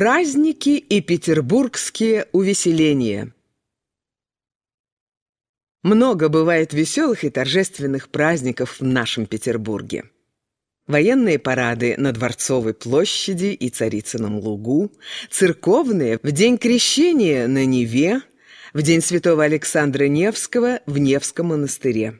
Праздники и петербургские увеселения Много бывает веселых и торжественных праздников в нашем Петербурге. Военные парады на Дворцовой площади и Царицыном лугу, церковные в день крещения на Неве, в день святого Александра Невского в Невском монастыре.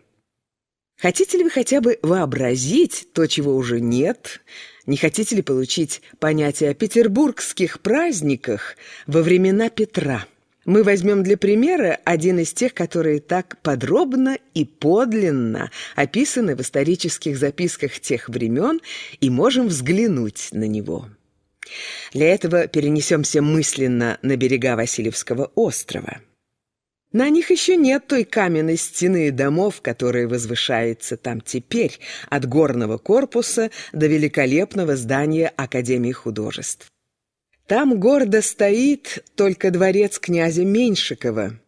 Хотите ли вы хотя бы вообразить то, чего уже нет? Не хотите ли получить понятие о петербургских праздниках во времена Петра? Мы возьмем для примера один из тех, которые так подробно и подлинно описаны в исторических записках тех времен и можем взглянуть на него. Для этого перенесемся мысленно на берега Васильевского острова. На них еще нет той каменной стены домов, которая возвышается там теперь, от горного корпуса до великолепного здания Академии художеств. Там гордо стоит только дворец князя Меньшикова.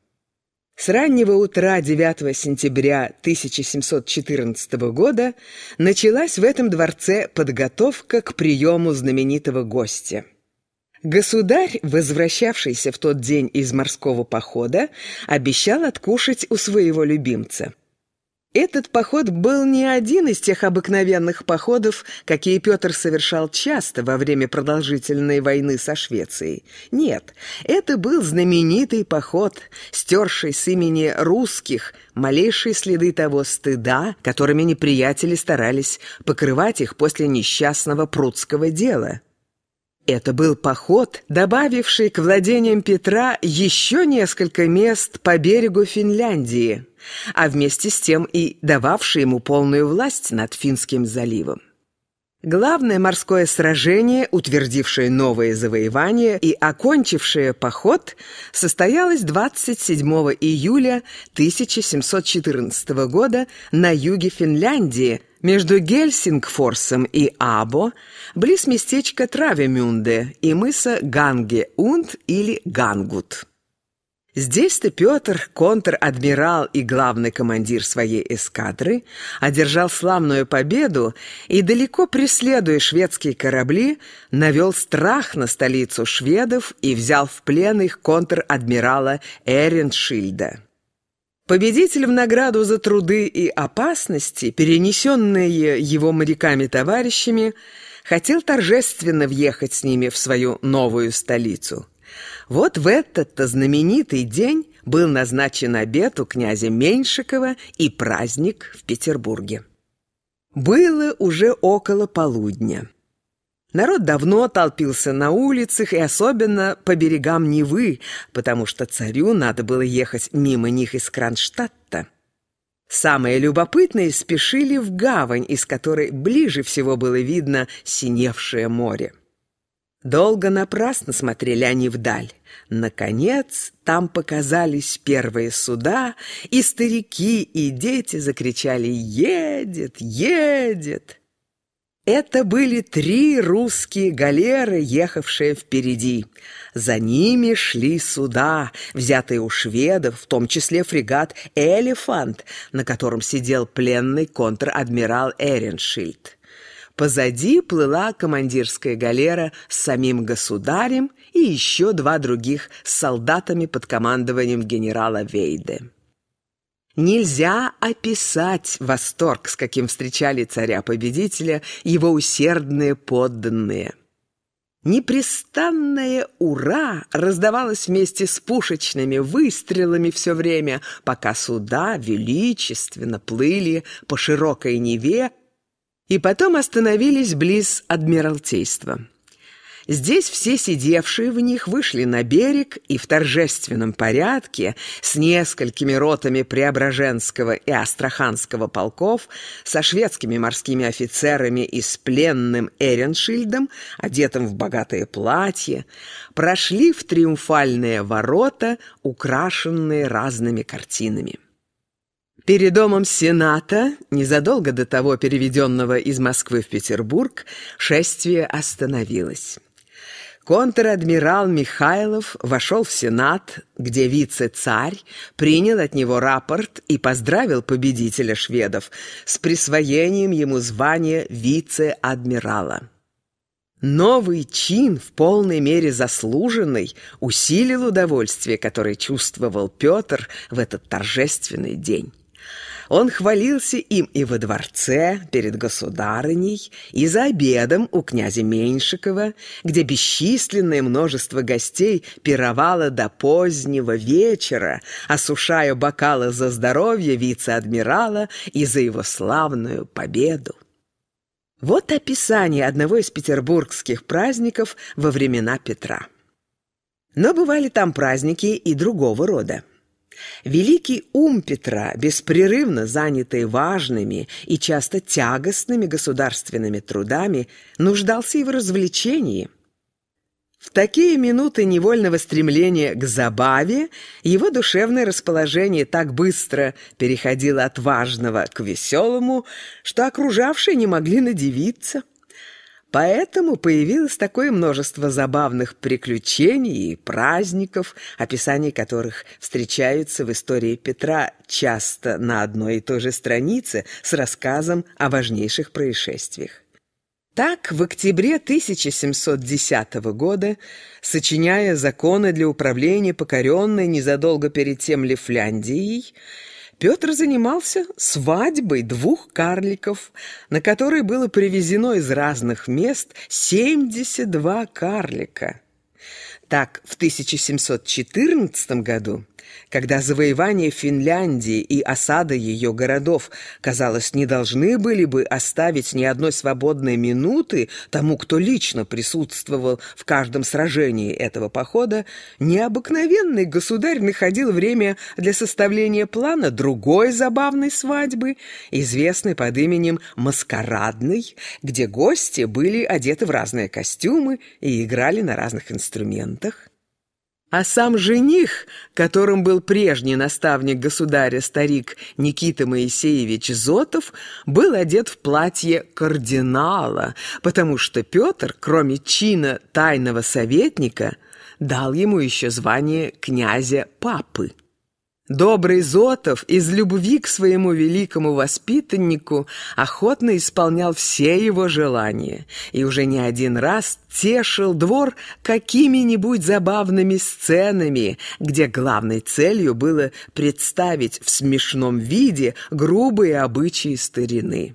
С раннего утра 9 сентября 1714 года началась в этом дворце подготовка к приему знаменитого гостя. Государь, возвращавшийся в тот день из морского похода, обещал откушать у своего любимца. Этот поход был не один из тех обыкновенных походов, какие Петр совершал часто во время продолжительной войны со Швецией. Нет, это был знаменитый поход, стерший с имени русских малейшие следы того стыда, которыми неприятели старались покрывать их после несчастного прудского дела. Это был поход, добавивший к владениям Петра еще несколько мест по берегу Финляндии, а вместе с тем и дававший ему полную власть над Финским заливом. Главное морское сражение, утвердившее новые завоевания и окончившее поход, состоялось 27 июля 1714 года на юге Финляндии – между Гельсингфорсом и Або, близ местечка Травемюнде и мыса Ганге-Унд или Гангут. Здесь-то Петр, контр-адмирал и главный командир своей эскадры, одержал славную победу и, далеко преследуя шведские корабли, навел страх на столицу шведов и взял в плен их контр-адмирала Эреншильда. Победитель в награду за труды и опасности, перенесенные его моряками-товарищами, хотел торжественно въехать с ними в свою новую столицу. Вот в этот-то знаменитый день был назначен обед у князя Меньшикова и праздник в Петербурге. Было уже около полудня. Народ давно толпился на улицах и особенно по берегам Невы, потому что царю надо было ехать мимо них из Кронштадта. Самые любопытные спешили в гавань, из которой ближе всего было видно синевшее море. Долго напрасно смотрели они вдаль. Наконец, там показались первые суда, и старики, и дети закричали «Едет! Едет!». Это были три русские галеры, ехавшие впереди. За ними шли суда, взятые у шведов, в том числе фрегат «Элефант», на котором сидел пленный контр-адмирал Эреншильд. Позади плыла командирская галера с самим государем и еще два других с солдатами под командованием генерала Вейде. Нельзя описать восторг, с каким встречали царя-победителя его усердные подданные. Непрестанное «Ура!» раздавалось вместе с пушечными выстрелами все время, пока суда величественно плыли по широкой Неве и потом остановились близ Адмиралтейства. Здесь все сидевшие в них вышли на берег и в торжественном порядке с несколькими ротами Преображенского и Астраханского полков, со шведскими морскими офицерами и с пленным Эреншильдом, одетым в богатое платье, прошли в триумфальные ворота, украшенные разными картинами. Перед домом Сената, незадолго до того переведенного из Москвы в Петербург, шествие остановилось. Контр-адмирал Михайлов вошел в Сенат, где вице-царь принял от него рапорт и поздравил победителя шведов с присвоением ему звания вице-адмирала. Новый чин, в полной мере заслуженный, усилил удовольствие, которое чувствовал Петр в этот торжественный день. Он хвалился им и во дворце, перед государыней, и за обедом у князя Меньшикова, где бесчисленное множество гостей пировало до позднего вечера, осушая бокалы за здоровье вице-адмирала и за его славную победу. Вот описание одного из петербургских праздников во времена Петра. Но бывали там праздники и другого рода. Великий ум Петра, беспрерывно занятый важными и часто тягостными государственными трудами, нуждался и в развлечении – в такие минуты невольного стремления к забаве его душевное расположение так быстро переходило от важного к веселому, что окружавшие не могли надевиться. Поэтому появилось такое множество забавных приключений и праздников, описания которых встречаются в истории Петра часто на одной и той же странице с рассказом о важнейших происшествиях. Так, в октябре 1710 года, сочиняя законы для управления покоренной незадолго перед тем Лифляндией, Петр занимался свадьбой двух карликов, на которые было привезено из разных мест 72 карлика. Так, в 1714 году когда завоевание Финляндии и осада ее городов, казалось, не должны были бы оставить ни одной свободной минуты тому, кто лично присутствовал в каждом сражении этого похода, необыкновенный государь находил время для составления плана другой забавной свадьбы, известной под именем «Маскарадной», где гости были одеты в разные костюмы и играли на разных инструментах. А сам жених, которым был прежний наставник государя старик Никита Моисеевич Зотов, был одет в платье кардинала, потому что Петр, кроме чина тайного советника, дал ему еще звание князя-папы. Добрый Зотов из любви к своему великому воспитаннику охотно исполнял все его желания и уже не один раз тешил двор какими-нибудь забавными сценами, где главной целью было представить в смешном виде грубые обычаи старины.